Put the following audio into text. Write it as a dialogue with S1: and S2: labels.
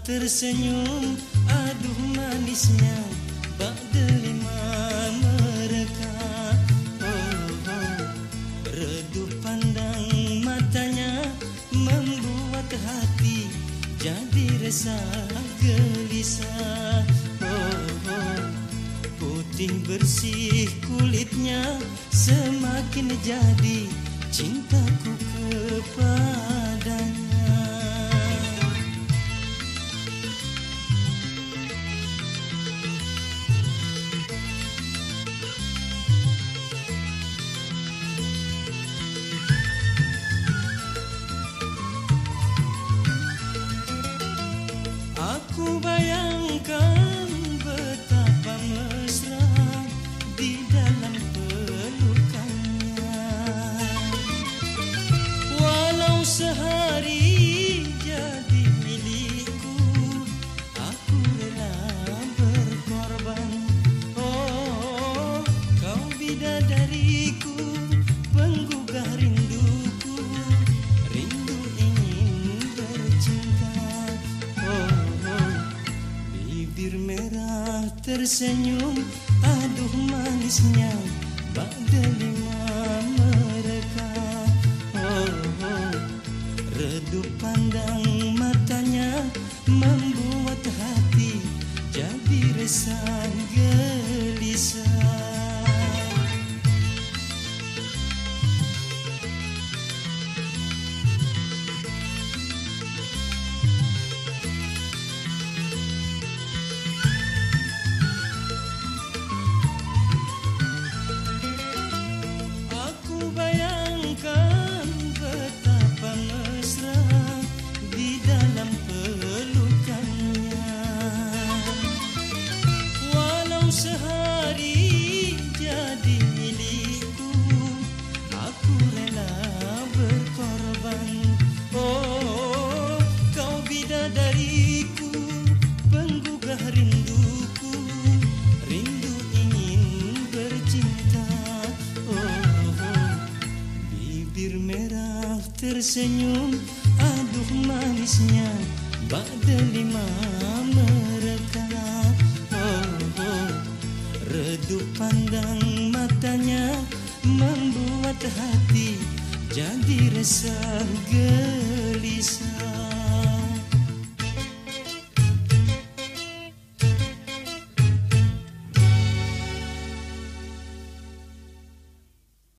S1: Tersenyum Aduh manisnya Bak delima mereka oh, oh. Redup pandang matanya Membuat hati Jadi resah gelisah oh, oh. Putih bersih kulitnya Semakin jadi cintaku kepadanya tersenyum Aduh manisnya Bak delima mereka. Oh, oh redup pandang matanya Membuat hati jadi resah sehari jadi milikku. Aku rela berkorban. Oh kau bidadariku Penggugah rinduku. Rindu ingin bercinta. Oh, bibir merah tersenyum. Aduh manisnya Bak delima mereka redup pandang matanya Membuat hati jadi resah gelisah